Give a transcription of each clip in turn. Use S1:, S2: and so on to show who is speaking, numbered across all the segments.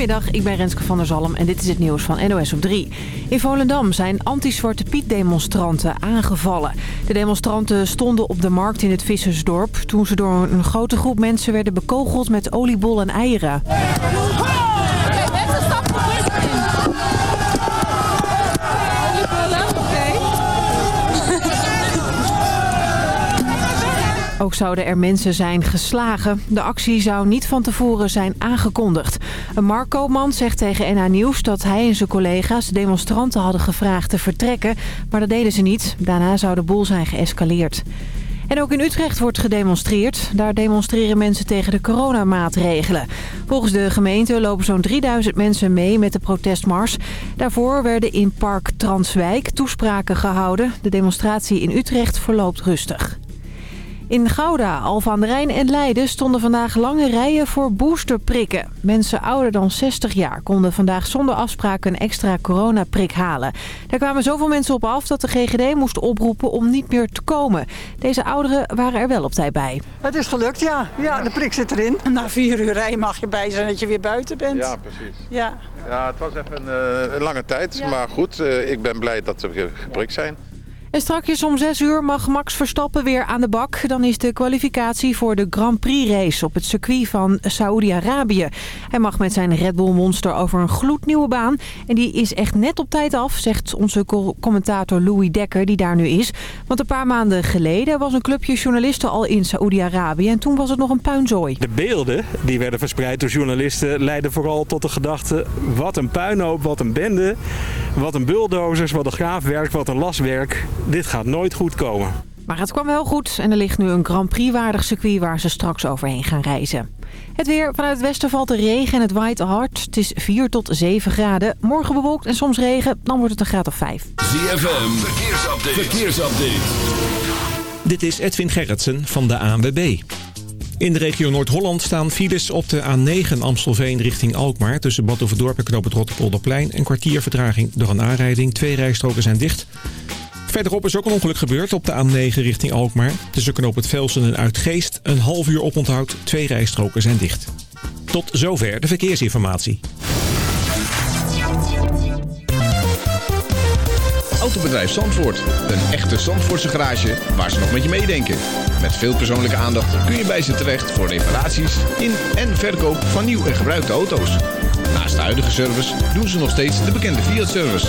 S1: Goedemiddag, ik ben Renske van der Zalm en dit is het nieuws van NOS op 3. In Volendam zijn anti-Zwarte Piet demonstranten aangevallen. De demonstranten stonden op de markt in het Vissersdorp... toen ze door een grote groep mensen werden bekogeld met oliebol en eieren. Ook zouden er mensen zijn geslagen. De actie zou niet van tevoren zijn aangekondigd. Een Marco-man zegt tegen NH Nieuws dat hij en zijn collega's demonstranten hadden gevraagd te vertrekken. Maar dat deden ze niet. Daarna zou de boel zijn geëscaleerd. En ook in Utrecht wordt gedemonstreerd. Daar demonstreren mensen tegen de coronamaatregelen. Volgens de gemeente lopen zo'n 3000 mensen mee met de protestmars. Daarvoor werden in Park Transwijk toespraken gehouden. De demonstratie in Utrecht verloopt rustig. In Gouda, Alphen aan de Rijn en Leiden stonden vandaag lange rijen voor boosterprikken. Mensen ouder dan 60 jaar konden vandaag zonder afspraak een extra coronaprik halen. Daar kwamen zoveel mensen op af dat de GGD moest oproepen om niet meer te komen. Deze ouderen waren er wel op tijd bij.
S2: Het is gelukt, ja. Ja, de prik zit erin.
S3: Na vier uur rijden mag je bij zijn dat je weer buiten bent.
S4: Ja, precies.
S3: Ja.
S4: Ja, het was even een, eh, een lange tijd, maar goed, eh, ik ben blij dat we geprikt zijn.
S1: En strakjes om 6 uur mag Max Verstappen weer aan de bak. Dan is de kwalificatie voor de Grand Prix race op het circuit van Saoedi-Arabië. Hij mag met zijn Red Bull Monster over een gloednieuwe baan. En die is echt net op tijd af, zegt onze commentator Louis Dekker die daar nu is. Want een paar maanden geleden was een clubje journalisten al in Saoedi-Arabië. En toen was het nog een puinzooi.
S5: De beelden die werden verspreid door journalisten leidden vooral tot de gedachte... wat een puinhoop, wat een bende, wat een bulldozers, wat een graafwerk, wat een laswerk dit gaat nooit goed komen.
S1: Maar het kwam wel goed en er ligt nu een Grand Prix-waardig circuit waar ze straks overheen gaan reizen. Het weer. Vanuit het westen valt de regen en het waait hard. Het is 4 tot 7 graden. Morgen bewolkt en soms regen. Dan wordt het een graad of 5.
S6: ZFM. Verkeersupdate. Verkeersupdate.
S7: Dit is Edwin Gerritsen van de ANWB. In de regio Noord-Holland staan files op de A9 Amstelveen richting Alkmaar... tussen Bad Overdorp en Knoop het Rotterpolderplein. Een kwartier vertraging door een aanrijding. Twee rijstroken zijn dicht. Verderop is ook een ongeluk gebeurd op de A9 richting Alkmaar. Tussen knoop het Velsen en Uitgeest. Een half uur oponthoud, twee rijstroken zijn dicht. Tot zover de verkeersinformatie.
S6: Autobedrijf Zandvoort. Een echte Zandvoortse garage waar ze nog met je meedenken. Met veel persoonlijke aandacht kun je bij ze terecht voor reparaties in en verkoop van nieuw en gebruikte auto's. Naast de huidige service doen ze nog steeds de bekende Fiat-service.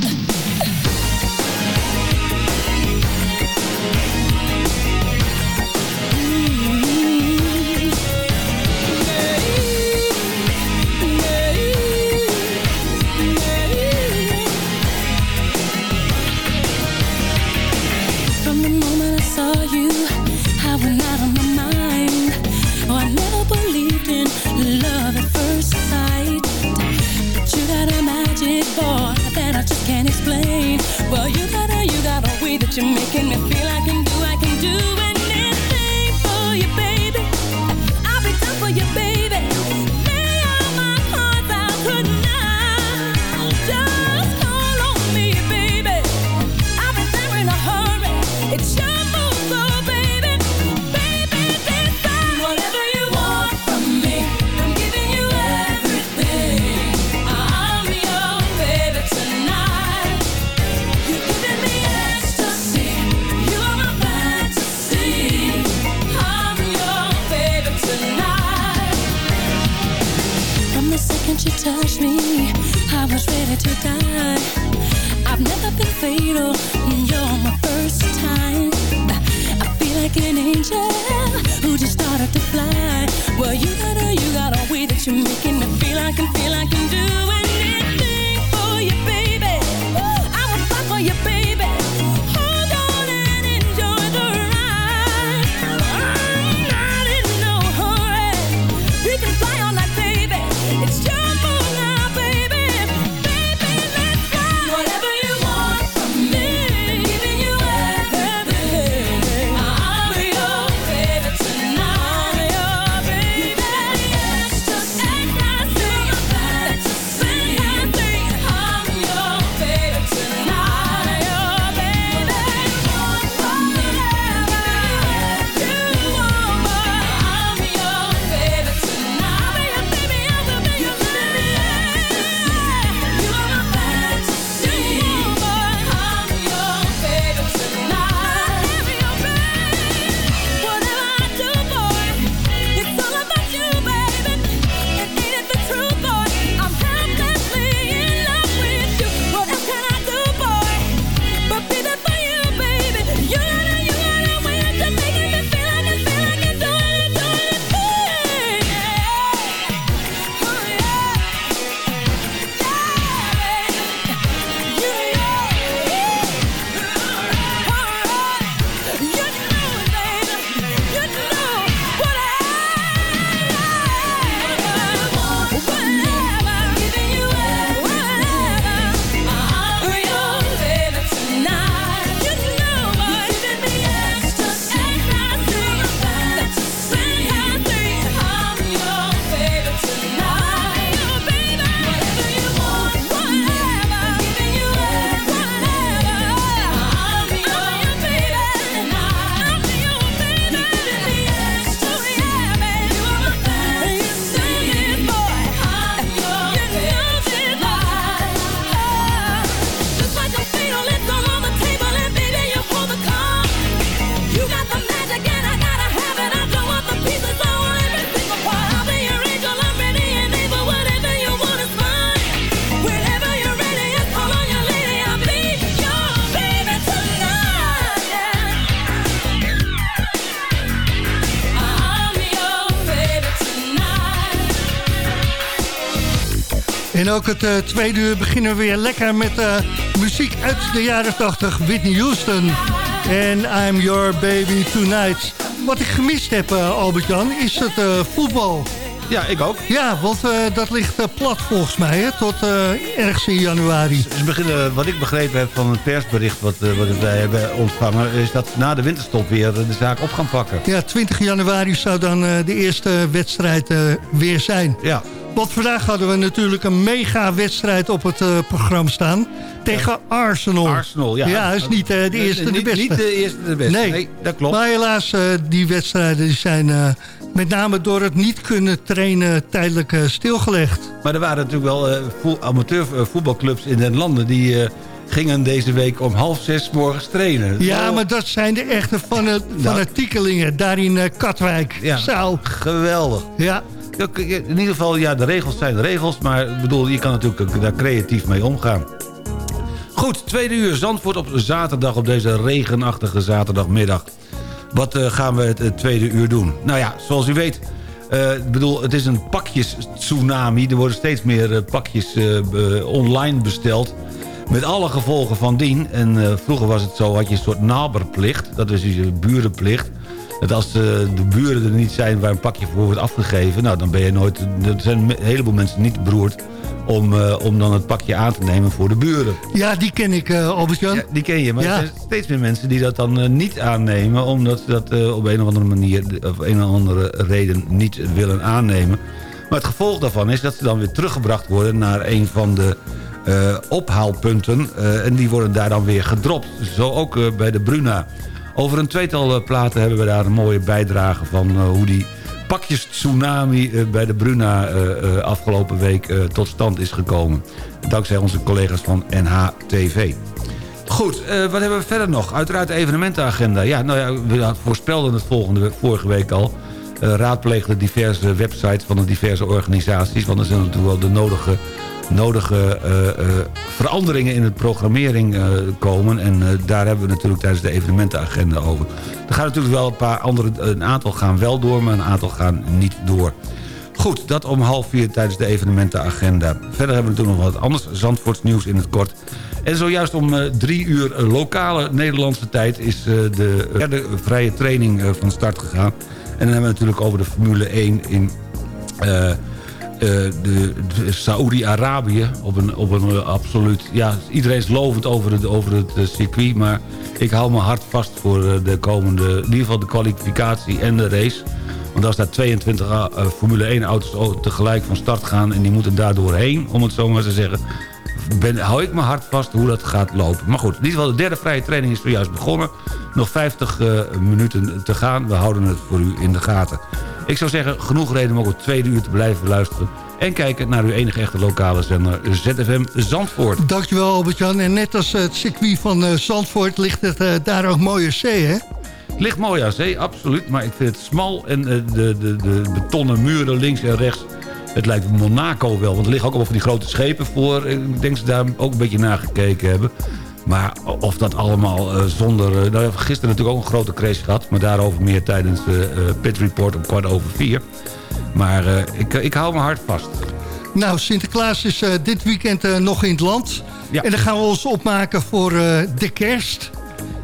S8: I just can't explain. Well, you got a, you got a way that you're making me feel I can do, I can do touched me, I was ready to die. I've never been fatal. You're my first time. I feel like an angel who just started to fly. Well, you got a, you got a way that you're making me feel I can feel I can do anything
S9: ook het eh, tweede uur beginnen we weer lekker met eh, muziek uit de jaren 80. Whitney Houston en I'm Your Baby Tonight. Wat ik gemist heb, eh, Albert-Jan, is het voetbal.
S10: Ja, ik ook.
S9: Ja, want dat ligt plat volgens mij, hè, tot ergens in januari.
S10: Beginnen, wat ik begrepen heb van het persbericht wat, wat wij hebben ontvangen... is dat na de winterstop weer de zaak op gaan pakken.
S9: Ja, 20 januari zou dan de eerste wedstrijd weer zijn.
S10: Ja.
S9: Want vandaag hadden we natuurlijk een mega wedstrijd op het eh, programma staan. Tegen Arsenal.
S10: Arsenal, ja.
S9: Ja, is niet eh, de eerste de beste.
S10: niet de eerste de beste.
S9: Nee,
S10: Nee, dat klopt.
S9: Maar helaas, eh, die wedstrijden die zijn met name door het niet kunnen trainen tijdelijk stilgelegd.
S10: Maar er waren natuurlijk wel eh, vo- amateur eh, voetbalclubs in den landen... die gingen deze week om half zes morgens trainen.
S9: Ja,
S10: Zo
S9: maar dat zijn de echte fana- fanatiekelingen daar in Katwijk.
S10: Ja. Geweldig.
S9: Ja.
S10: In ieder geval, ja, de regels zijn de regels... maar ik bedoel, je kan natuurlijk daar creatief mee omgaan. Goed, tweede uur Zandvoort op zaterdag... op deze regenachtige zaterdagmiddag. Wat eh, gaan we het, het tweede uur doen? Nou ja, zoals u weet... eh, ik bedoel, het is een pakjes-tsunami. Er worden steeds meer eh, pakjes eh, online besteld. Met alle gevolgen van dien. En eh, vroeger was het zo, had je een soort naberplicht. Dat is dus je burenplicht. Dat als eh, de buren er niet zijn waar een pakje voor wordt afgegeven... nou, dan ben je nooit... Er zijn een heleboel mensen niet beroerd... Om, eh, om dan het pakje aan te nemen voor de buren.
S9: ja, die ken ik, eh Albert-Jan.
S10: Ja, die ken je, maar
S9: Ja.
S10: er zijn steeds meer mensen die dat dan eh, niet aannemen... omdat ze dat eh, op een of andere manier, of een of andere reden niet willen aannemen. Maar het gevolg daarvan is dat ze dan weer teruggebracht worden... naar een van de eh, ophaalpunten eh, en die worden daar dan weer gedropt. Zo ook eh, bij de Bruna. Over een tweetal eh, platen hebben we daar een mooie bijdrage van... eh, hoe die pakjes tsunami eh, bij de Bruna afgelopen week tot stand is gekomen. Dankzij onze collega's van NHTV. Goed, wat hebben we verder nog? Uiteraard de evenementenagenda. Ja, nou ja, we voorspelden het volgende, vorige week al. Eh raadpleegden diverse websites van de diverse organisaties. Want er zijn natuurlijk wel de nodige, nodige eh, eh, veranderingen in de programmering eh, komen. En daar hebben we natuurlijk tijdens de evenementenagenda over. Er gaan natuurlijk wel een paar andere... Een aantal gaan wel door, maar een aantal gaan niet door. Goed, dat om half vier tijdens de evenementenagenda. Verder hebben we natuurlijk nog wat anders Zandvoorts nieuws in het kort. En zojuist om drie uur lokale Nederlandse tijd... is de derde vrije training van start gegaan. En dan hebben we natuurlijk over de Formule 1 in... eh, de, de Saoedi-Arabië op een, op een eh, absoluut... Ja, iedereen is lovend over het, over het eh, circuit... maar ik hou mijn hart vast voor de komende... in ieder geval de kwalificatie en de race... Want als daar 22 uh, Formule 1 auto's o- tegelijk van start gaan... en die moeten daar doorheen, om het zo maar te zeggen... Ben, hou ik mijn hart vast hoe dat gaat lopen. Maar goed, in ieder geval de derde vrije training is zojuist begonnen. Nog 50 eh, minuten te gaan. We houden het voor u in de gaten. Ik zou zeggen, genoeg reden om ook het tweede uur te blijven luisteren... en kijken naar uw enige echte lokale zender ZFM Zandvoort.
S9: Dankjewel Albert-Jan. En net als het circuit van eh, Zandvoort ligt het eh, daar ook mooie zee, hè?
S10: Ligt mooi aan zee, absoluut. Maar ik vind het smal en de, de, de betonnen muren links en rechts... Het lijkt Monaco wel, want er liggen ook al van die grote schepen voor. Ik denk ze daar ook een beetje naar gekeken hebben. Maar of dat allemaal eh, zonder... eh, nou, we hebben gisteren natuurlijk ook een grote crash gehad. Maar daarover meer tijdens de eh, Pit Report om kwart over vier. Maar ik, ik hou mijn hart vast.
S9: Nou, Sinterklaas is dit weekend nog in het land.
S10: Ja.
S9: En dan gaan we ons opmaken voor de kerst.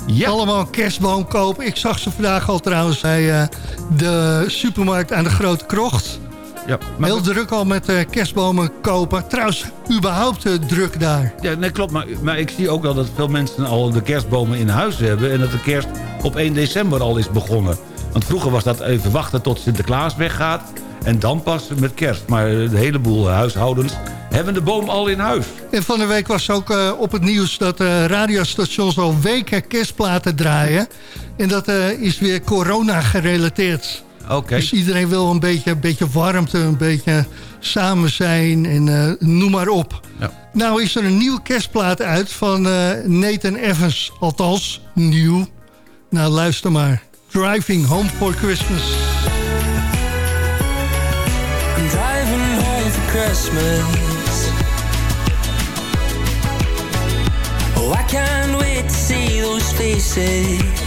S10: Ja.
S9: Allemaal een kerstboom kopen. Ik zag ze vandaag al trouwens bij de supermarkt aan de Grote Krocht.
S10: Ja, maar
S9: Heel druk al met eh, kerstbomen kopen. Trouwens, überhaupt eh, druk daar.
S10: Ja, nee, klopt. Maar, maar ik zie ook wel dat veel mensen al de kerstbomen in huis hebben... en dat de kerst op 1 december al is begonnen. Want vroeger was dat even wachten tot Sinterklaas weggaat... en dan pas met kerst. Maar een heleboel huishoudens hebben de boom al in huis.
S9: En van de week was ook eh, op het nieuws dat eh, radiostations al weken kerstplaten draaien. En dat eh, is weer corona gerelateerd.
S10: Oké.
S9: Dus iedereen wil een beetje, een beetje warmte, een beetje samen zijn en eh, noem maar op.
S10: Ja.
S9: Nou is er een nieuwe kerstplaat uit van eh, Nathan Evans. Althans, nieuw. Nou, luister maar. Driving Home for Christmas.
S11: I'm driving home for Christmas. Oh, I can't wait to see those faces.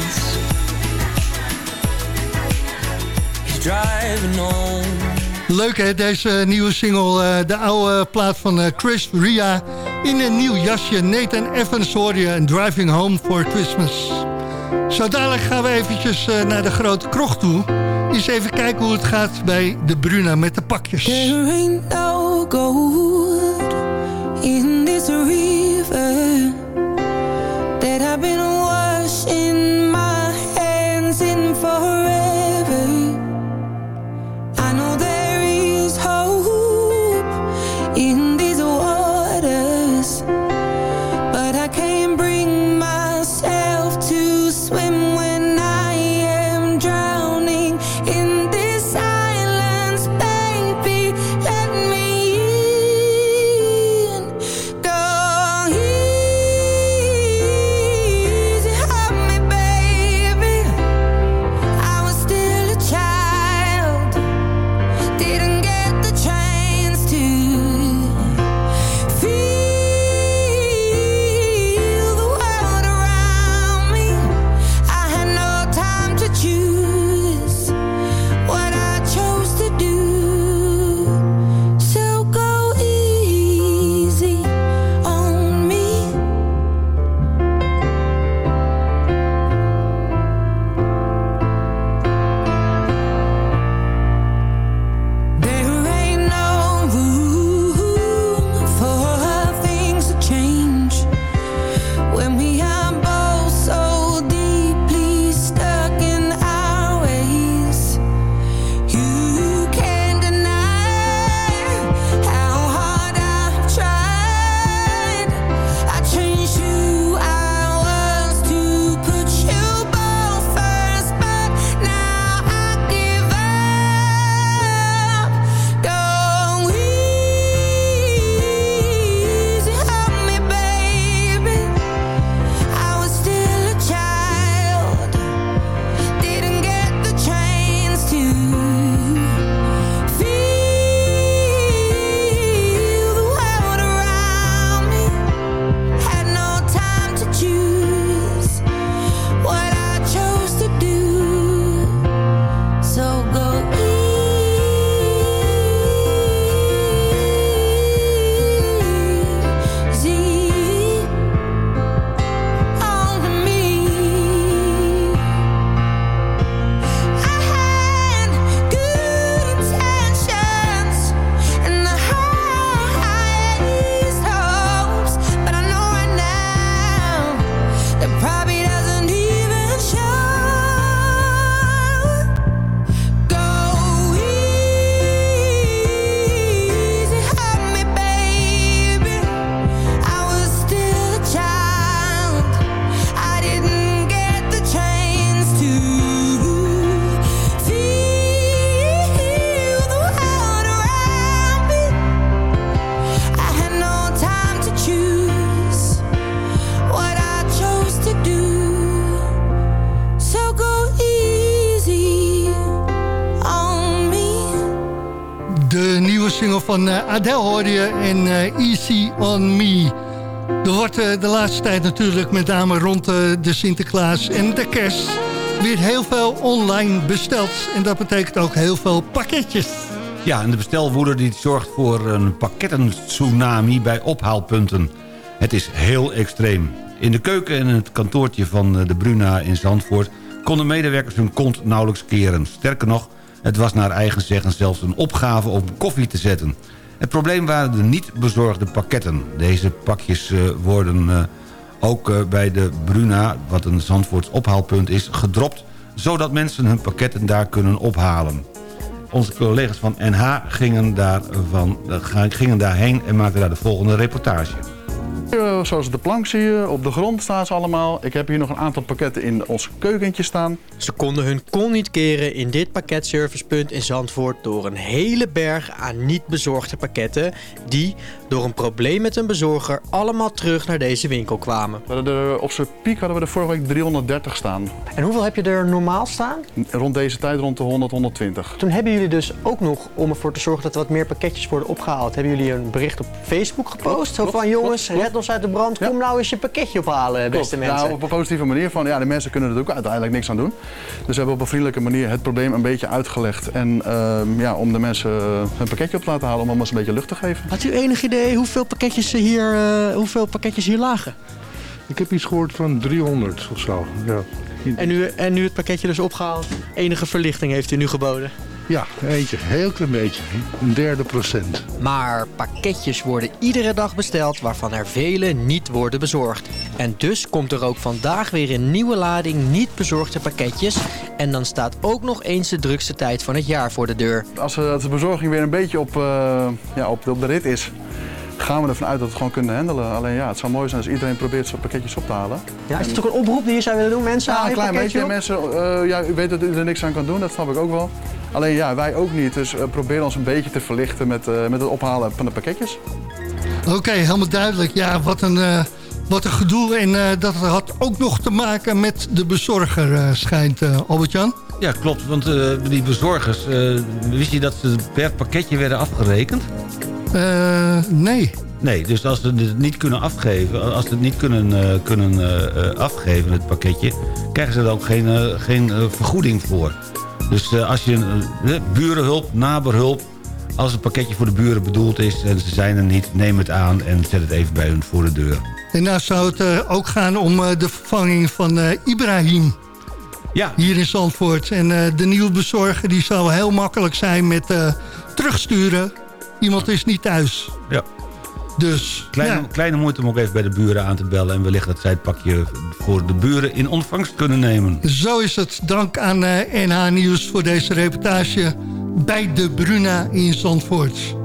S9: Leuk hè, deze nieuwe single, eh, de oude plaat van eh, Chris Ria... in een nieuw jasje. Nathan Evans hoor je en Driving Home for Christmas. Zo dadelijk gaan we eventjes eh, naar de grote krocht toe. Eens even kijken hoe het gaat bij de Bruna met de pakjes.
S12: There ain't no gold
S13: van eh, Adele je en eh, Easy on Me. Er wordt eh, de laatste tijd natuurlijk met name rond de Sinterklaas en de kerst... weer heel veel online besteld. En dat betekent ook heel veel pakketjes.
S10: Ja, en de bestelwoede die zorgt voor een pakketten-tsunami bij ophaalpunten. Het is heel extreem. In de keuken en het kantoortje van de Bruna in Zandvoort... konden medewerkers hun kont nauwelijks keren. Sterker nog, het was naar eigen zeggen zelfs een opgave om koffie te zetten. Het probleem waren de niet bezorgde pakketten. Deze pakjes eh, worden eh, ook eh, bij de Bruna, wat een Zandvoorts ophaalpunt is, gedropt... zodat mensen hun pakketten daar kunnen ophalen. Onze collega's van NH gingen, daarvan, gingen daarheen en maakten daar de volgende reportage.
S14: Zoals de plank zie je, op de grond staan ze allemaal. Ik heb hier nog een aantal pakketten in ons keukentje staan.
S15: Ze konden hun kon niet keren in dit pakketservicepunt in Zandvoort door een hele berg aan niet bezorgde pakketten die door een probleem met een bezorger allemaal terug naar deze winkel kwamen.
S14: We hadden er, op zijn piek hadden we er vorige week 330 staan.
S15: En hoeveel heb je er normaal staan?
S14: Rond deze tijd rond de 100, 120.
S15: Toen hebben jullie dus ook nog, om ervoor te zorgen dat er wat meer pakketjes worden opgehaald, hebben jullie een bericht op Facebook gepost. Zo van jongens,
S14: klopt,
S15: red ons uit de brand, kom nou eens je pakketje ophalen, beste
S14: Klopt.
S15: mensen.
S14: Nou, op een positieve manier van ja, de mensen kunnen er ook uiteindelijk niks aan doen. Dus we hebben op een vriendelijke manier het probleem een beetje uitgelegd. En ehm, ja, om de mensen hun pakketje op te laten halen, om eens een beetje lucht te geven.
S15: Had u enig idee hoeveel pakketjes hier, eh, hoeveel pakketjes hier lagen?
S16: Ik heb iets gehoord van 300 of zo. Ja,
S15: En nu, en nu het pakketje dus opgehaald, enige verlichting heeft u nu geboden?
S16: ja eentje, heel klein beetje. Een derde procent.
S15: Maar pakketjes worden iedere dag besteld waarvan er vele niet worden bezorgd. En dus komt er ook vandaag weer een nieuwe lading niet bezorgde pakketjes. En dan staat ook nog eens de drukste tijd van het jaar voor de deur.
S14: Als de bezorging weer een beetje op, eh, ja, op, op de rit is, gaan we ervan uit dat we het gewoon kunnen handelen. Alleen ja, het zou mooi zijn als iedereen probeert zijn pakketjes op te halen.
S15: Ja, is het ook een oproep die je zou willen doen? Mensen,
S14: Ja, een klein beetje.
S15: op?
S14: Mensen, eh, ja, u weet dat u er niks aan kan doen, dat snap ik ook wel. Alleen ja, wij ook niet. Dus uh, probeer ons een beetje te verlichten met, eh, met het ophalen van de pakketjes.
S13: Oké, helemaal duidelijk. Ja, wat een, eh, wat een gedoe. En eh, dat had ook nog te maken met de bezorger, eh, schijnt eh, Albert-Jan.
S10: Ja, klopt. Want eh, die bezorgers, eh, wist je dat ze per pakketje werden afgerekend?
S13: Eh, nee.
S10: Nee, dus als ze het niet kunnen afgeven, als ze het niet kunnen, kunnen afgeven, het pakketje, krijgen ze er ook geen, geen vergoeding voor. Dus als je uh, burenhulp, naberhulp, als het pakketje voor de buren bedoeld is en ze zijn er niet, neem het aan en zet het even bij hun voor de deur.
S13: En nou zou het ook gaan om de vervanging van Ibrahim.
S10: Ja.
S13: Hier in Zandvoort. En eh, de nieuwe bezorger die zou heel makkelijk zijn met eh, terugsturen. Iemand is niet thuis.
S10: Ja.
S13: Dus,
S10: Kleine,
S13: ja.
S10: kleine moeite om ook even bij de buren aan te bellen... en wellicht dat zij het pakje voor de buren in ontvangst kunnen nemen.
S13: Zo is het. Dank aan eh, NH Nieuws voor deze reportage bij de Bruna in Zandvoort.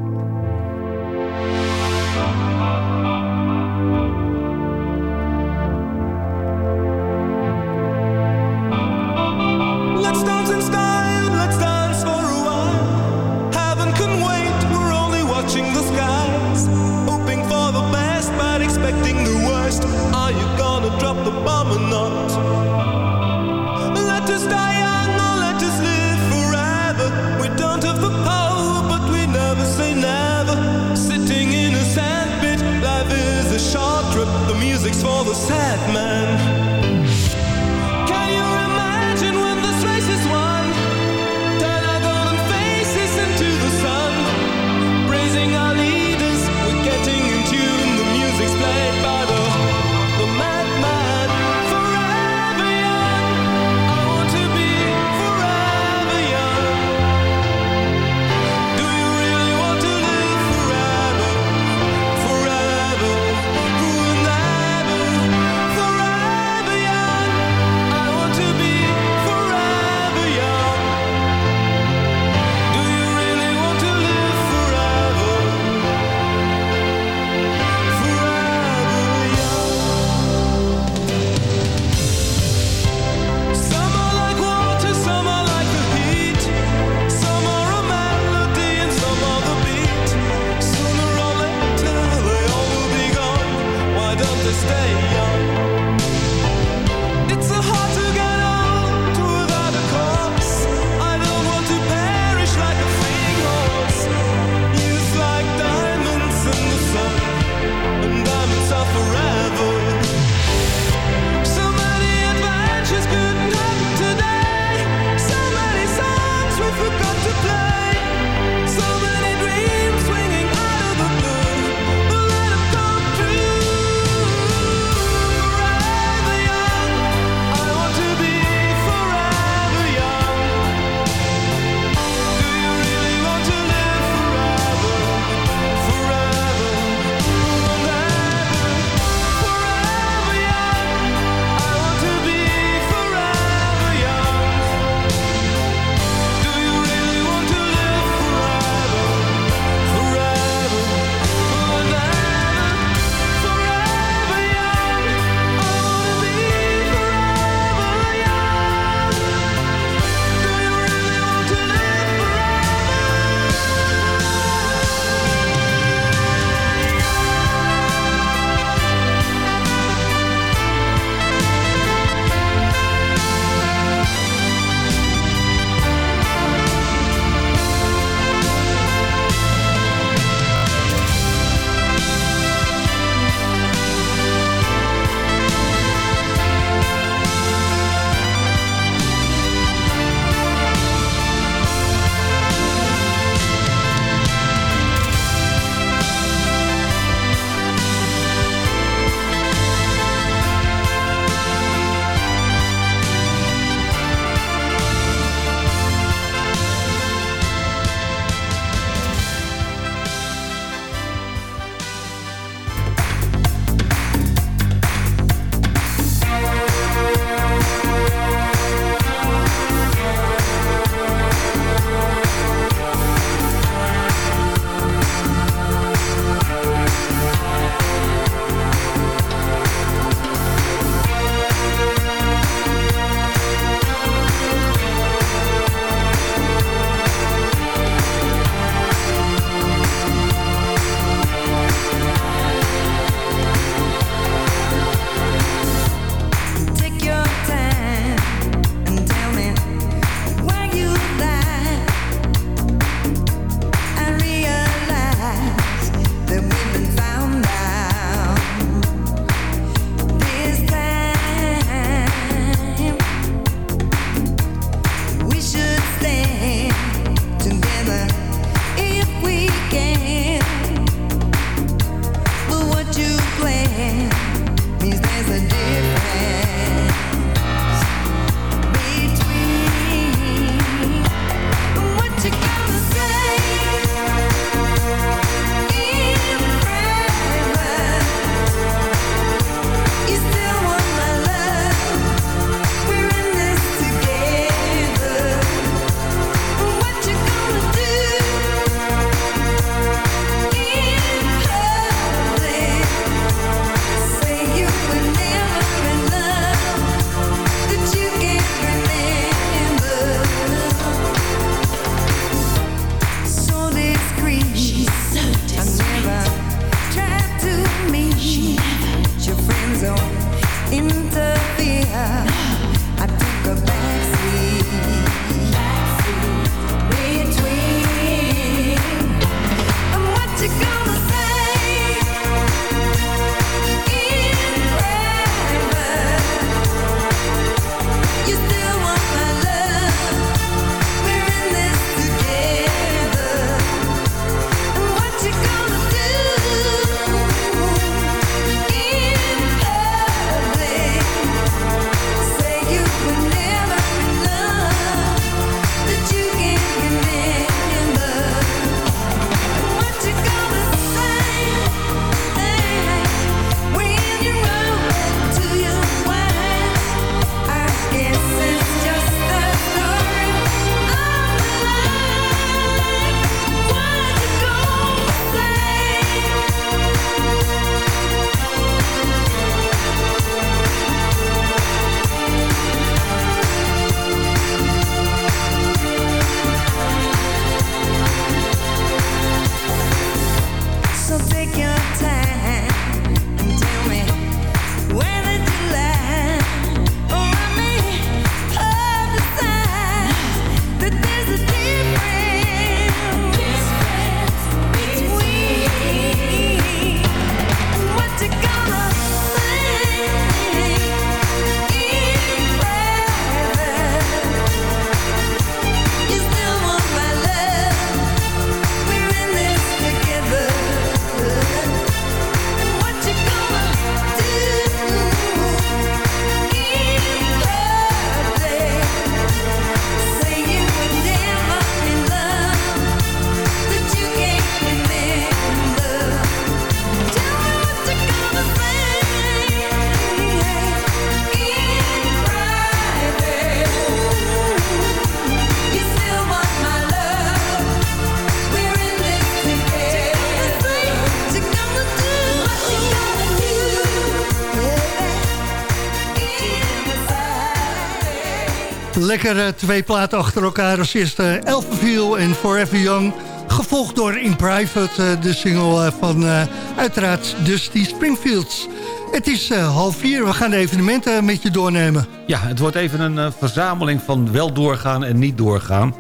S9: Lekker eh, twee platen achter elkaar. Als eerste Elfenviel en Forever Young. Gevolgd door In Private, eh, de single eh, van eh, uiteraard Dusty Springfields. Het is eh, half vier, we gaan de evenementen met je doornemen.
S10: Ja, het wordt even een eh, verzameling van wel doorgaan en niet doorgaan.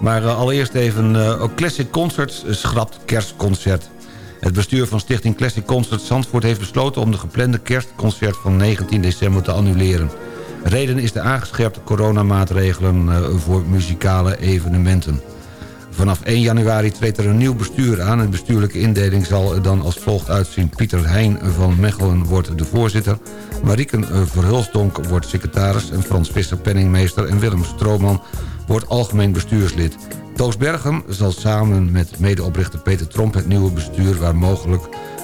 S10: Maar eh, allereerst even eh, Classic Concerts eh, schrapt kerstconcert. Het bestuur van Stichting Classic Concerts Zandvoort heeft besloten... om de geplande kerstconcert van 19 december te annuleren. Reden is de aangescherpte coronamaatregelen eh, voor muzikale evenementen. Vanaf 1 januari treedt er een nieuw bestuur aan. De bestuurlijke indeling zal er dan als volgt uitzien. Pieter Heijn van Mechelen wordt de voorzitter. Marieke eh, Verhulsdonk wordt secretaris. En Frans Visser penningmeester. En Willem Strooman wordt algemeen bestuurslid. Toos Bergem zal samen met medeoprichter Peter Tromp... het nieuwe bestuur waar mogelijk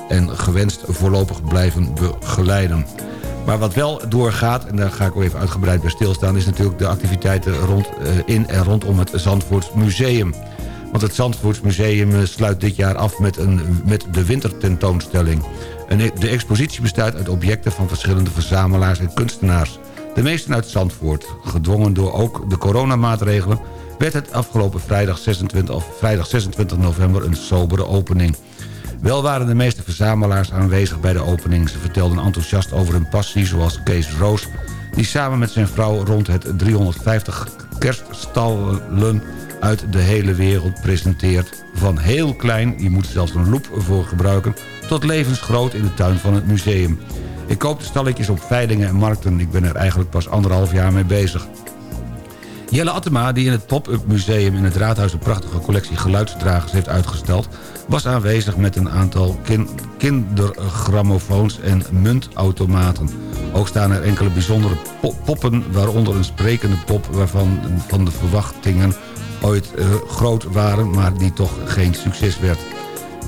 S10: en gewenst voorlopig blijven begeleiden. Maar wat wel doorgaat, en daar ga ik ook even uitgebreid bij stilstaan... is natuurlijk de activiteiten rond, eh, in en rondom het Zandvoorts Museum. Want het Zandvoorts Museum eh, sluit dit jaar af met, een, met de wintertentoonstelling. En e- de expositie bestaat uit objecten van verschillende verzamelaars en kunstenaars. De meesten uit Zandvoort. Gedwongen door ook de coronamaatregelen... werd het afgelopen vrijdag 26, of vrijdag 26 november een sobere opening. Wel waren de meeste verzamelaars aanwezig bij de opening. Ze vertelden enthousiast over hun passie, zoals Kees Roos... die samen met zijn vrouw rond het 350 kerststallen uit de hele wereld presenteert. Van heel klein, je moet zelfs een loep voor gebruiken... tot levensgroot in de tuin van het museum. Ik koop de stalletjes op veilingen en markten. Ik ben er eigenlijk pas anderhalf jaar mee bezig. Jelle Attema, die in het pop-up museum in het Raadhuis... een prachtige collectie geluidsdragers heeft uitgesteld... was aanwezig met een aantal kin kindergrammofoons en muntautomaten. Ook staan er enkele bijzondere po- poppen... waaronder een sprekende pop waarvan van de verwachtingen ooit eh, groot waren... maar die toch geen succes werd.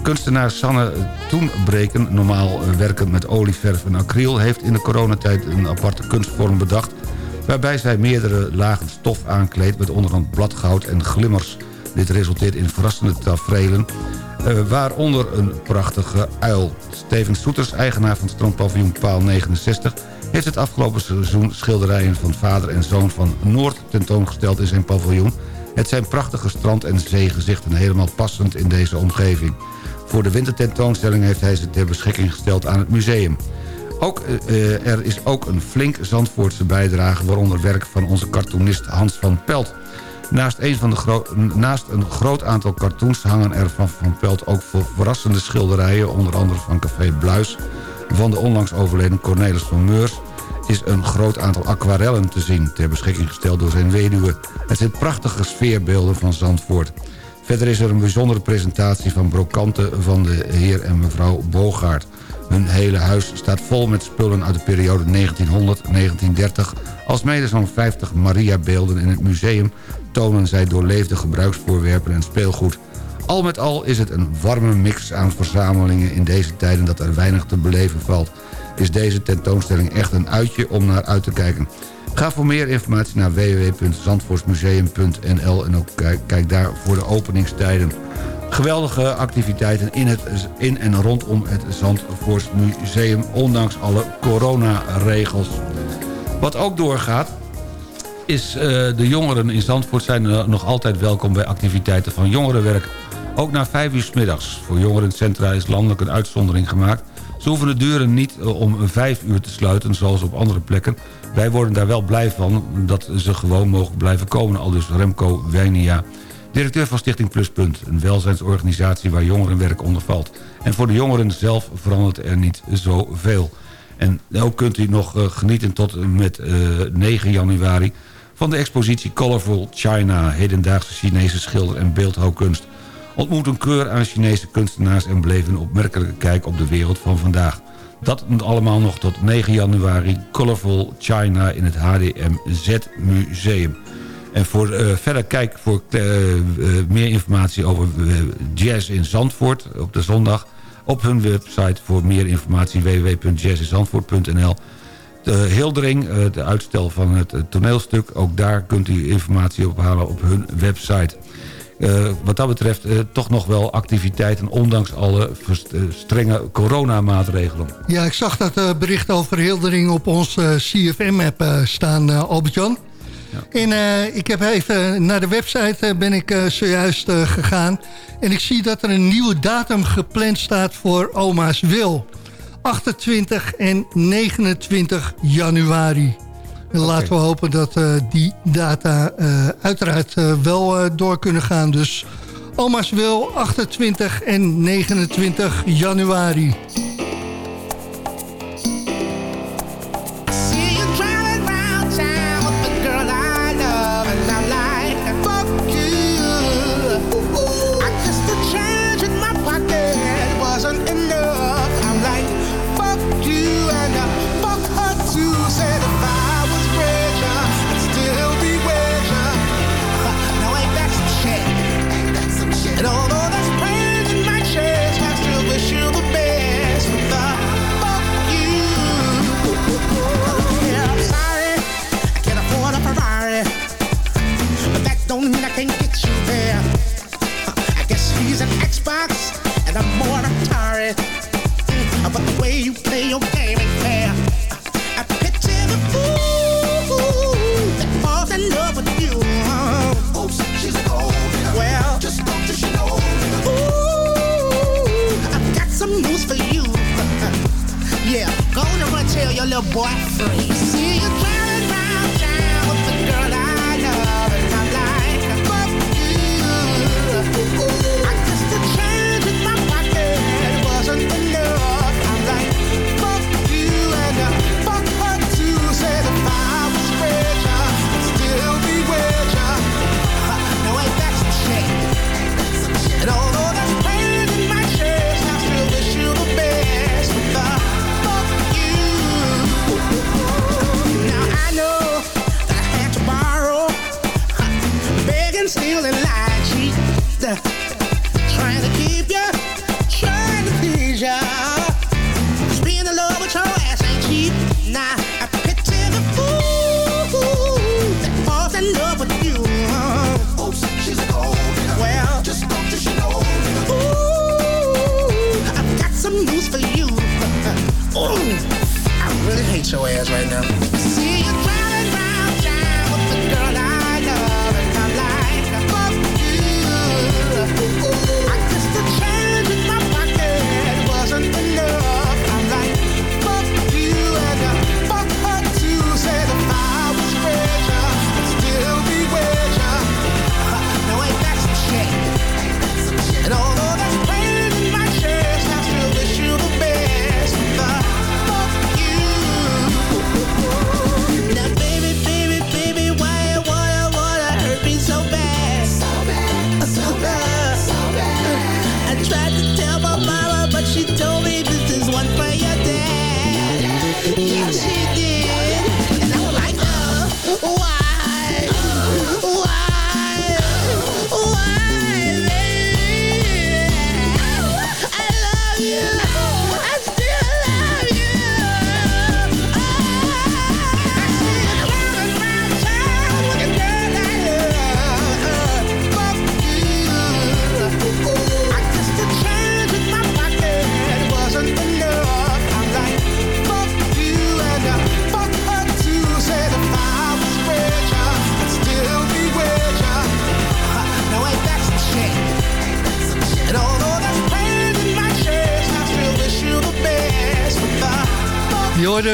S10: Kunstenaar Sanne Toenbreken, normaal eh, werkend met olieverf en acryl... heeft in de coronatijd een aparte kunstvorm bedacht... waarbij zij meerdere lagen stof aankleedt met onderhand bladgoud en glimmers. Dit resulteert in verrassende tafereelen, eh, waaronder een prachtige uil. Steven Soeters, eigenaar van strandpaviljoen Paal 69... heeft het afgelopen seizoen schilderijen van vader en zoon van Noord tentoongesteld in zijn paviljoen. Het zijn prachtige strand- en zeegezichten, helemaal passend in deze omgeving. Voor de wintertentoonstelling heeft hij ze ter beschikking gesteld aan het museum. Ook, eh, er is ook een flink Zandvoortse bijdrage... waaronder werk van onze cartoonist Hans van Pelt. Naast een, van de naast een groot aantal cartoons hangen er van Van Pelt ook verrassende schilderijen... onder andere van Café Bluis, van de onlangs overleden Cornelis van Meurs... is een groot aantal aquarellen te zien... ter beschikking gesteld door zijn weduwe. Het zijn prachtige sfeerbeelden van Zandvoort. Verder is er een bijzondere presentatie van brokanten van de heer en mevrouw Bogaert. Hun hele huis staat vol met spullen uit de periode 1900-1930... alsmede zo'n 50 Maria-beelden in het museum... zij doorleefde gebruiksvoorwerpen en speelgoed. Al met al is het een warme mix aan verzamelingen in deze tijden... dat er weinig te beleven valt. Is deze tentoonstelling echt een uitje om naar uit te kijken. Ga voor meer informatie naar www.zandvoortsmuseum.nl en ook kijk, daar voor de openingstijden. Geweldige activiteiten in, het, in en rondom het Zandvoorts Museum... ondanks alle coronaregels. Wat ook doorgaat is uh, de jongeren in Zandvoort zijn nog altijd welkom bij activiteiten van jongerenwerk. Ook na vijf uur 's middags. Voor jongerencentra is landelijk een uitzondering gemaakt. Ze hoeven de deuren niet uh, om vijf uur te sluiten, zoals op andere plekken. Wij worden daar wel blij van dat ze gewoon mogen blijven komen. Al dus Remco Wijnia, directeur van Stichting Pluspunt. Een welzijnsorganisatie waar jongerenwerk onder valt. En voor de jongeren zelf verandert er niet zoveel. En ook kunt u nog uh, genieten tot met uh, 9 januari... van de expositie Colorful China... hedendaagse Chinese schilder- en beeldhouwkunst. Ontmoet een keur aan Chinese kunstenaars... en beleef een opmerkelijke kijk op de wereld van vandaag. Dat allemaal nog tot 9 januari. Colorful China in het HDMZ Museum. En voor uh, verder kijk voor uh, uh, meer informatie over jazz in Zandvoort op de zondag op hun website voor meer informatie www.jazzinzandvoort.nl. De Hildering, de uitstel van het toneelstuk, ook daar kunt u informatie ophalen op hun website. Uh, wat dat betreft uh, toch nog wel activiteiten... ondanks alle uh, strenge coronamaatregelen.
S17: Ja, ik zag dat bericht over Hildering op onze CFM-app staan, Albert-Jan. Ja. En ik heb even naar de website ben ik zojuist gegaan. En ik zie dat er een nieuwe datum gepland staat voor Oma's Wil. 28 en 29 januari. En okay. laten we hopen dat uh, die data uh, uiteraard uh, wel door kunnen gaan. Dus Oma's wil 28 en 29 januari.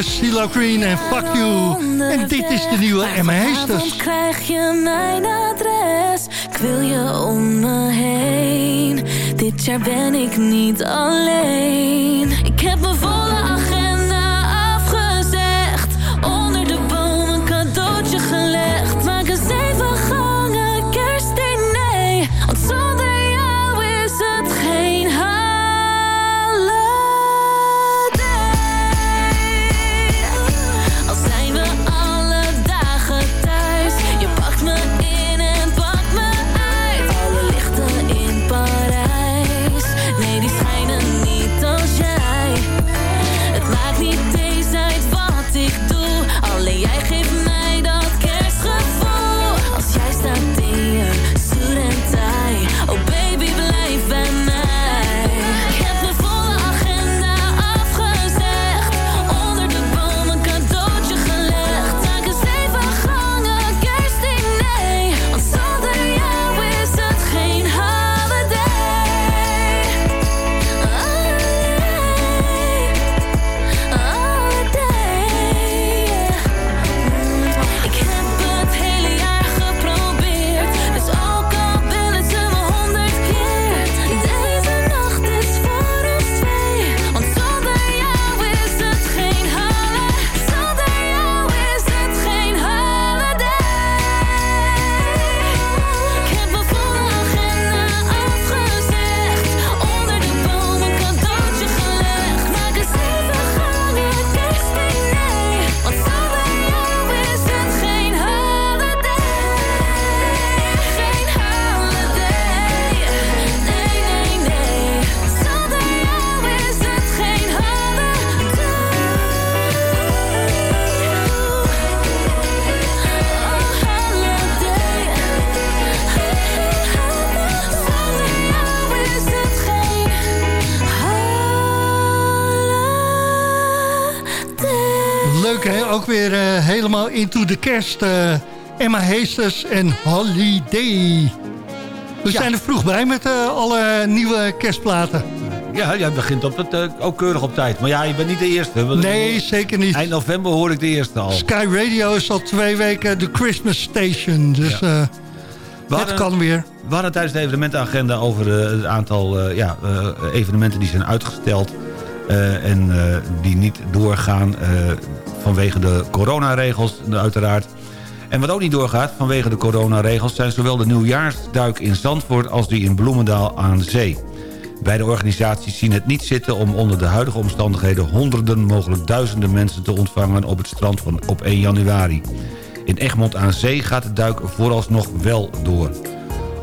S9: CeeLo Green en Fuck You. En dit is de nieuwe Emma Heesters.
S8: Krijg je mijn adres. Ik wil je om me heen. Dit jaar ben ik niet alleen. Ik heb mijn de
S9: kerst. eh, Emma Heesters en Holiday. We zijn er vroeg bij met eh, alle nieuwe kerstplaten.
S10: Ja, jij begint op het, eh, ook keurig op tijd. Maar ja, je bent niet de eerste.
S9: Nee, zeker niet.
S10: Eind november hoor ik de eerste al.
S9: Sky Radio is al twee weken de Christmas Station. Dus
S10: Ja.
S9: het kan weer.
S10: We hadden tijdens de evenementenagenda over het aantal ja, evenementen die zijn uitgesteld. en die niet doorgaan vanwege de coronaregels uiteraard. En wat ook niet doorgaat vanwege de coronaregels... zijn zowel de nieuwjaarsduik in Zandvoort als die in Bloemendaal aan zee. Beide organisaties zien het niet zitten om onder de huidige omstandigheden... honderden, mogelijk duizenden mensen te ontvangen op het strand van op 1 januari. In Egmond aan Zee gaat de duik vooralsnog wel door.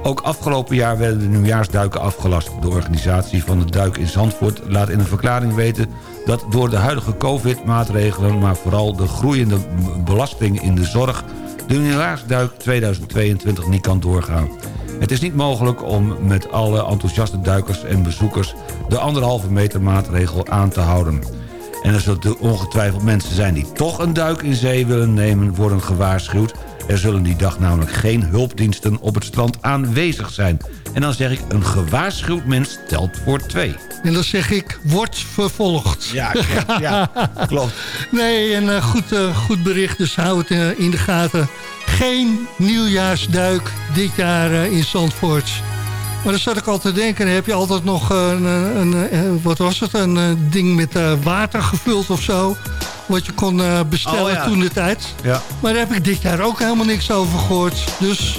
S10: Ook afgelopen jaar werden de nieuwjaarsduiken afgelast. De organisatie van de duik in Zandvoort laat in een verklaring weten... dat door de huidige covid-maatregelen... maar vooral de groeiende belasting in de zorg... de nieuwjaarsduik 2022 niet kan doorgaan. Het is niet mogelijk om met alle enthousiaste duikers en bezoekers... de anderhalve meter maatregel aan te houden. En er zullen ongetwijfeld mensen zijn die toch een duik in zee willen nemen... worden gewaarschuwd. Er zullen die dag namelijk geen hulpdiensten op het strand aanwezig zijn. En dan zeg ik, een gewaarschuwd mens telt voor twee.
S9: En dan zeg ik, wordt vervolgd.
S10: Ja, klopt. Ja, klopt.
S9: Nee, een eh, goed, eh, goed bericht, dus hou het eh, in de gaten. Geen nieuwjaarsduik dit jaar in Zandvoort. Maar dan zat ik al te denken, dan heb je altijd nog een, een, een, wat was het, een eh, ding met eh, water gevuld of zo. Wat je kon eh, bestellen
S10: Oh, ja.
S9: toen de tijd.
S10: Ja.
S9: Maar daar heb ik dit jaar ook helemaal niks over gehoord. Dus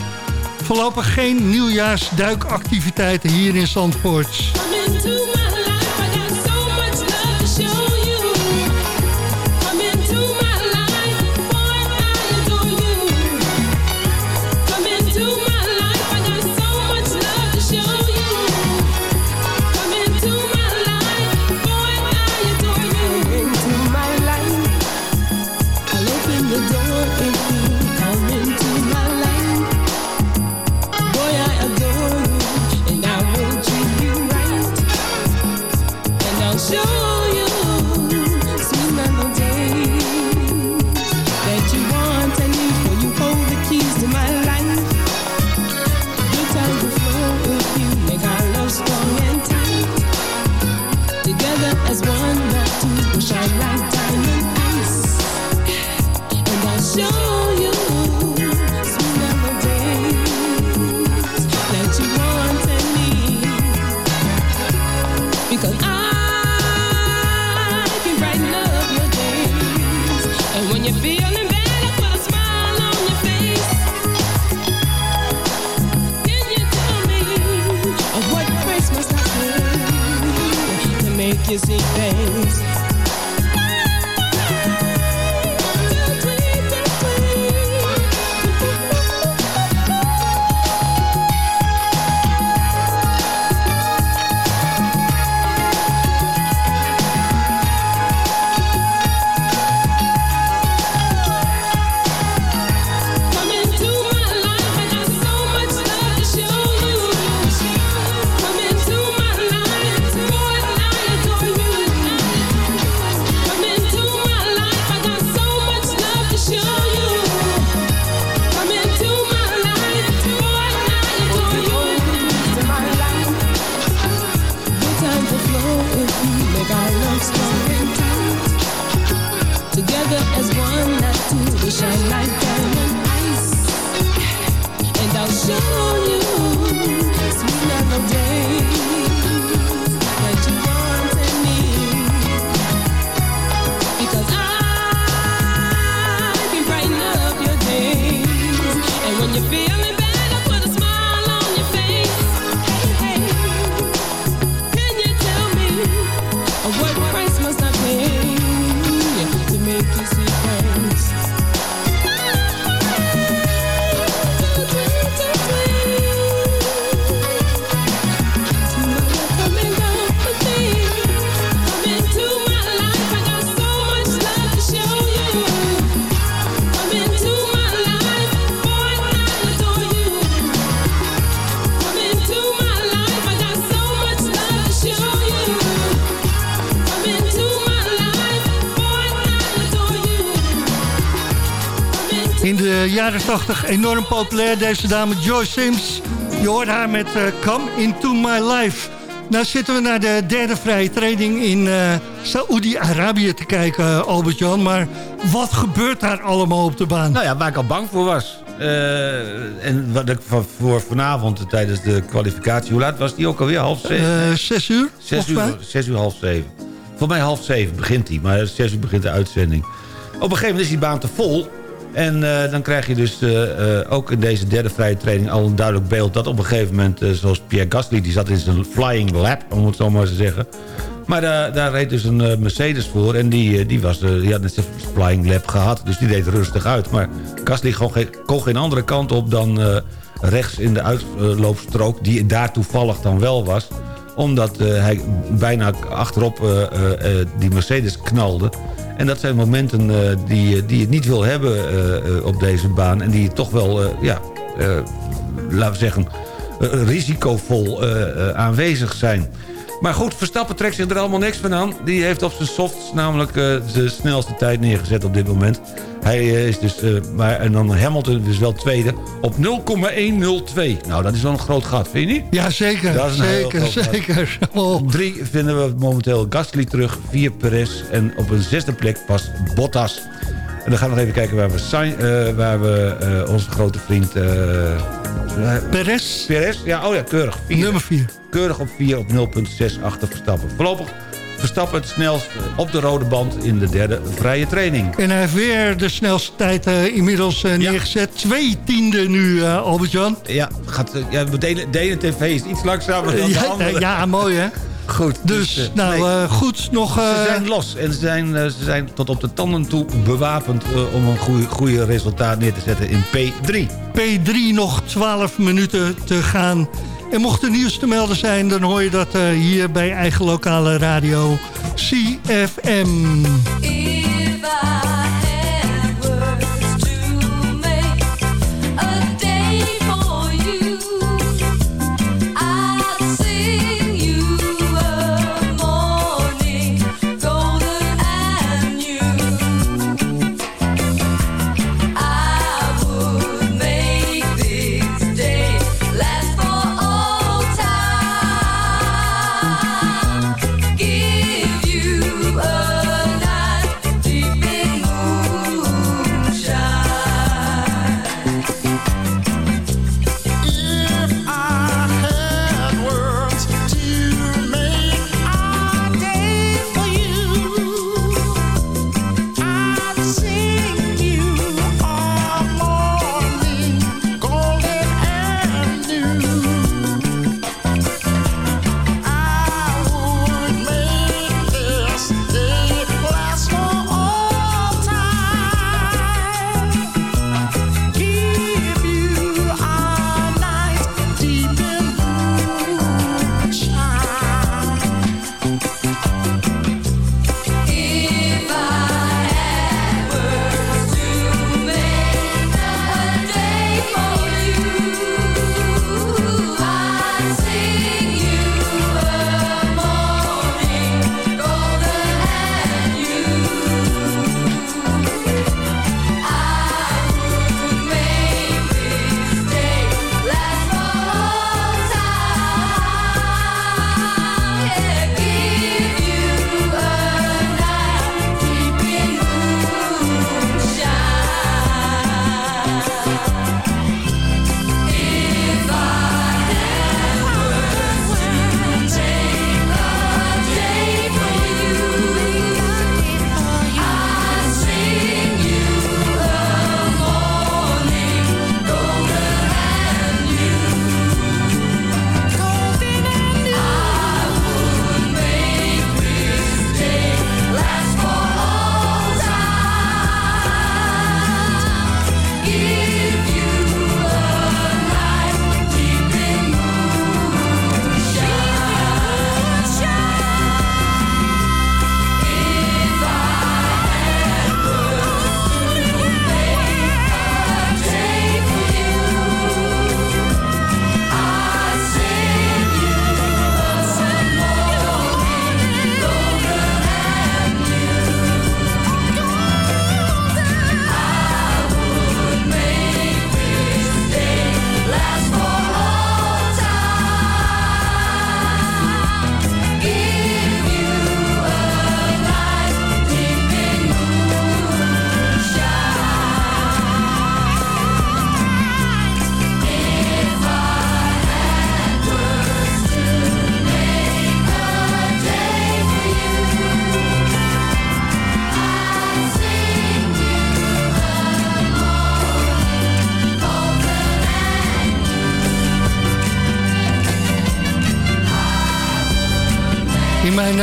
S9: voorlopig geen nieuwjaarsduikactiviteiten hier in Zandvoort.
S18: Together as one, not two, we shine like diamond ice. And I'll show you sweet melodies you want. Because I can brighten up your. And when you're feeling
S9: de jaren 80 enorm populair, deze dame Joyce Sims. Je hoort haar met eh, Come Into My Life. Nou zitten we naar de derde vrije training in eh Saoedi-Arabië te kijken, eh, Albert-Jan. Maar wat gebeurt daar allemaal op de baan?
S10: Nou ja, waar ik al bang voor was. Eh, en wat ik voor vanavond tijdens de kwalificatie... Hoe laat was die ook alweer? Half zeven?
S9: Eh, zes uur,
S10: Zes
S9: mij.
S10: uur, zes uur, half zeven. Voor mij half zeven begint die, maar zes uur begint de uitzending. Op een gegeven moment is die baan te vol. En eh, dan krijg je dus eh, eh, ook in deze derde vrije training al een duidelijk beeld... dat op een gegeven moment, zoals Pierre Gasly... die zat in zijn flying lap, om het zo maar te zeggen. Maar daar, reed dus een Mercedes voor en die, die, was, die had net zijn flying lap gehad. Dus die deed rustig uit. Maar Gasly kon kon geen andere kant op dan rechts in de uitloopstrook... die daar toevallig dan wel was omdat hij bijna achterop die Mercedes knalde. En dat zijn momenten eh, die, je- die je niet wil hebben eh, eh, op deze baan. En die toch wel, eh, ja, eh, laten we zeggen, eh, risicovol eh, eh, aanwezig zijn. Maar goed, Verstappen trekt zich er allemaal niks van aan. Die heeft op zijn softs namelijk eh, de snelste tijd neergezet op dit moment. Hij eh, is dus, eh, maar, en dan Hamilton is wel tweede op 0,102. Nou, dat is wel een groot gat, vind je niet?
S9: Ja, zeker.
S10: Dat is een
S9: zeker, zeker. Oh.
S10: Drie vinden we momenteel Gasly terug, vier Perez en op een zesde plek pas Bottas. En dan gaan we nog even kijken waar we, eh, waar we eh, onze grote vriend... eh,
S9: Perez.
S10: Perez, ja, oh ja, keurig. Vier.
S9: Nummer 4.
S10: Keurig op 4 op 0,6 achter Verstappen. Voorlopig Verstappen het snelst op de rode band in de derde vrije training.
S9: En hij heeft weer de snelste tijd inmiddels neergezet. Twee tiende nu, Albert-Jan.
S10: Ja, gaat, ja de, ene, de ene tv is iets langzamer dan de
S9: Ja,
S10: andere.
S9: ja, mooi hè?
S10: Goed.
S9: Dus,
S10: eh,
S9: nou,
S10: nee.
S9: eh, goed, nog... eh,
S10: Ze zijn los en ze zijn, eh, ze zijn tot op de tanden toe bewapend... eh, om een goede, goede resultaat neer te zetten in P3.
S9: P3 nog 12 minuten te gaan. En mocht er nieuws te melden zijn, dan hoor je dat eh, hier bij eigen lokale radio CFM.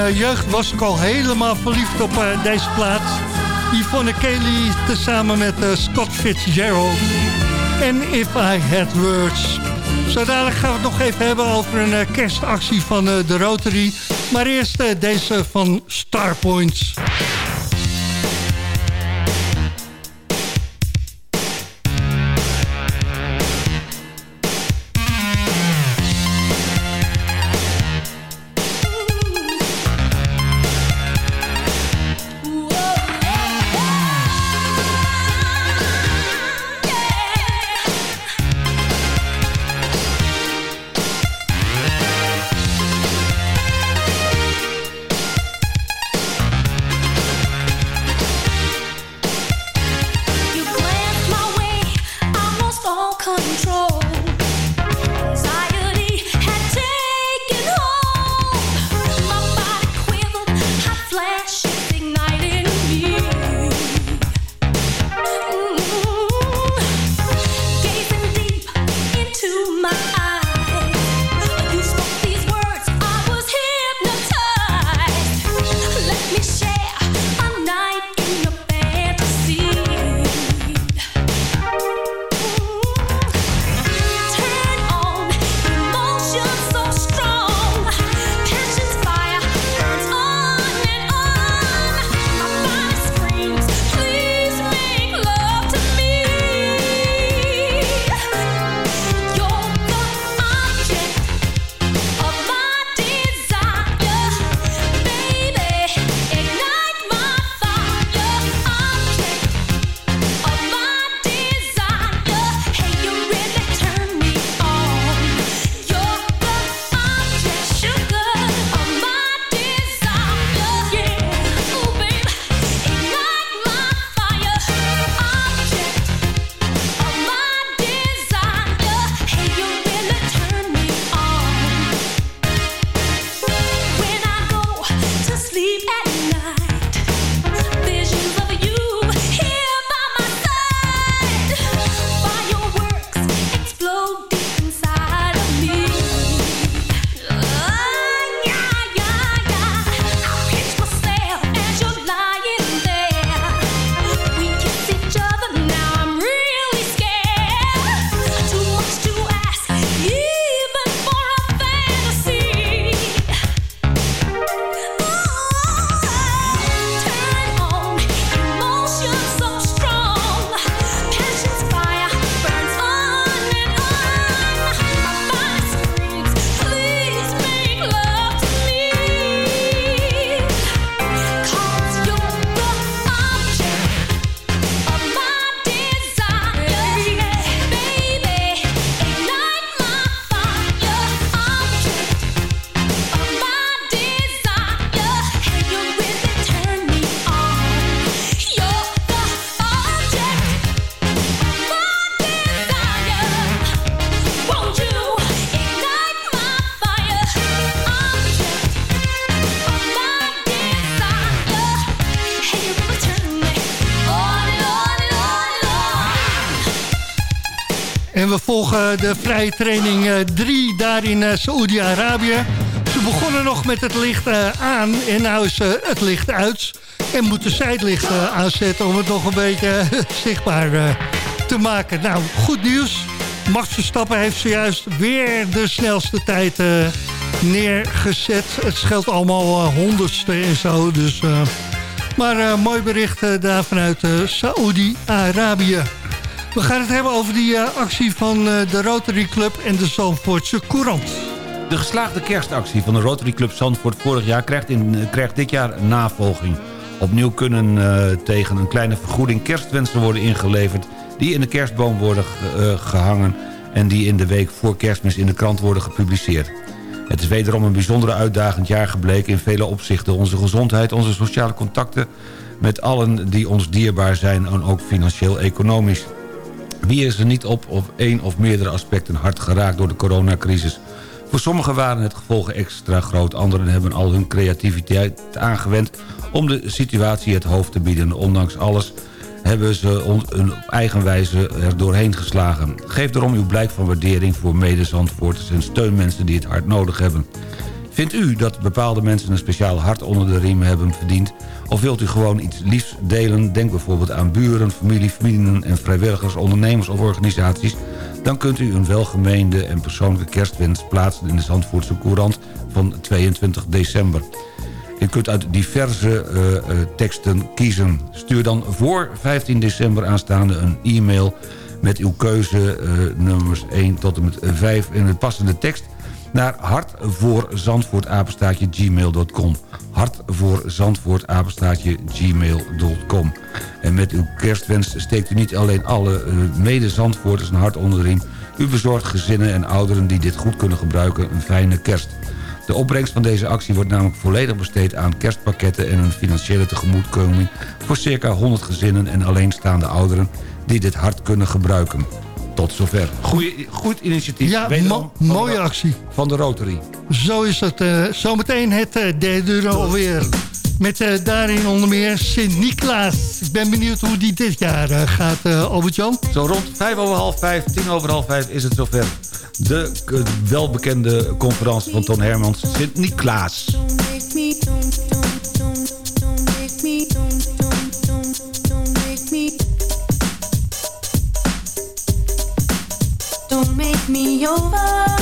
S8: Jeugd was ik al helemaal verliefd op eh, deze plaats. Yvonne Kelly tezamen met eh, Scott Fitzgerald. En If I Had Words. Zo gaan we het nog even hebben over een eh, kerstactie van eh, de Rotary. Maar eerst eh, deze van Starpoints. De vrije training 3 daar in eh, Saoedi-Arabië. Ze begonnen nog met het licht eh, aan en nu is eh, het licht uit. En moeten zij het licht eh, aanzetten om het nog een beetje eh, zichtbaar eh, te maken. Nou, goed nieuws. Max Verstappen heeft zojuist weer de snelste tijd eh, neergezet. Het scheelt allemaal eh, honderdste en zo, dus... eh, maar eh, mooi bericht eh, daar vanuit eh, Saoedi-Arabië. We gaan het hebben over die eh, actie van eh, de Rotary Club en de Zandvoortse Courant.
S10: De geslaagde kerstactie van de Rotary Club Zandvoort vorig jaar krijgt, in, eh, krijgt dit jaar navolging. Opnieuw kunnen tegen een kleine vergoeding kerstwensen worden ingeleverd... die in de kerstboom worden ge- eh, gehangen en die in de week voor kerstmis in de krant worden gepubliceerd. Het is wederom een bijzondere uitdagend jaar gebleken in vele opzichten. Onze gezondheid, onze sociale contacten met allen die ons dierbaar zijn... en ook financieel-economisch. Wie is er niet op of één of meerdere aspecten hard geraakt door de coronacrisis? Voor sommigen waren het gevolgen extra groot. Anderen hebben al hun creativiteit aangewend om de situatie het hoofd te bieden. Ondanks alles hebben ze op eigen wijze er doorheen geslagen. Geef daarom uw blijk van waardering voor medezandvoorters en steunmensen die het hard nodig hebben. Vindt u dat bepaalde mensen een speciaal hart onder de riem hebben verdiend? Of wilt u gewoon iets liefs delen? Denk bijvoorbeeld aan buren, familie, vrienden en vrijwilligers, ondernemers of organisaties. Dan kunt u een welgemeende en persoonlijke kerstwens plaatsen in de Zandvoortse Courant van 22 december. U kunt uit diverse eh, eh, teksten kiezen. Stuur dan voor 15 december aanstaande een e-mail met uw keuze eh, nummers 1 tot en met 5 in de passende tekst naar hartvoorzandvoortapenstaatje gmail.com hartvoorzandvoortapenstaatje gmail.com En met uw kerstwens steekt u niet alleen alle eh, mede-Zandvoorters een hart onder de riem... u bezorgt gezinnen en ouderen die dit goed kunnen gebruiken een fijne kerst. De opbrengst van deze actie wordt namelijk volledig besteed aan kerstpakketten... en een financiële tegemoetkoming voor circa 100 gezinnen en alleenstaande ouderen... die dit hart kunnen gebruiken. Tot zover. Goeie, goed initiatief.
S9: Ja, mo-
S10: van de
S9: mooie actie.
S10: Van de Rotary.
S9: Zo is het. eh, zometeen het eh, derde uur alweer. Met eh, daarin onder meer Sint-Niklaas. Ik ben benieuwd hoe die dit jaar eh, gaat, Albert-Jan.
S10: Zo rond vijf over half vijf, tien over half vijf is het zover. De welbekende conferentie van Ton Hermans, Sint-Niklaas.
S19: Over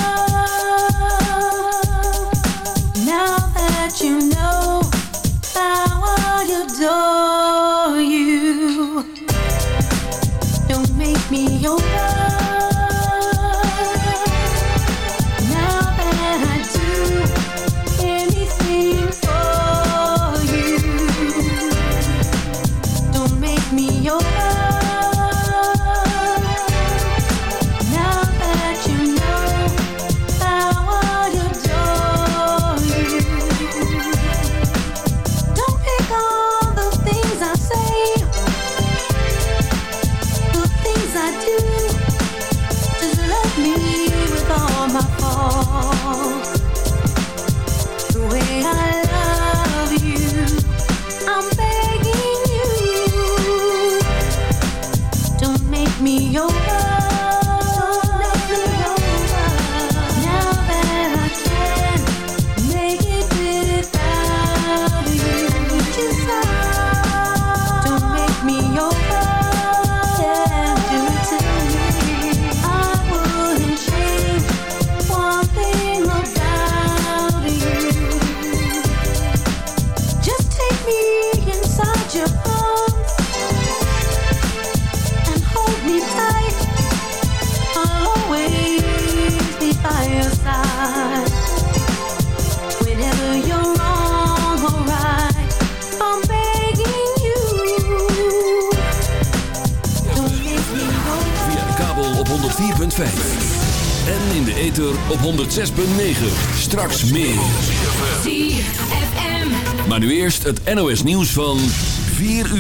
S20: het NOS nieuws van 4 uur.